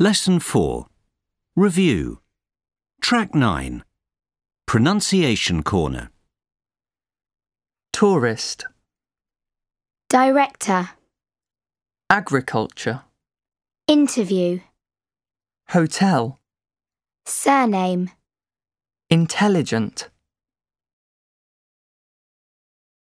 Lesson 4 Review. Track 9 Pronunciation Corner. Tourist, Director. agriculture, Interview. hotel, Surname. intelligent,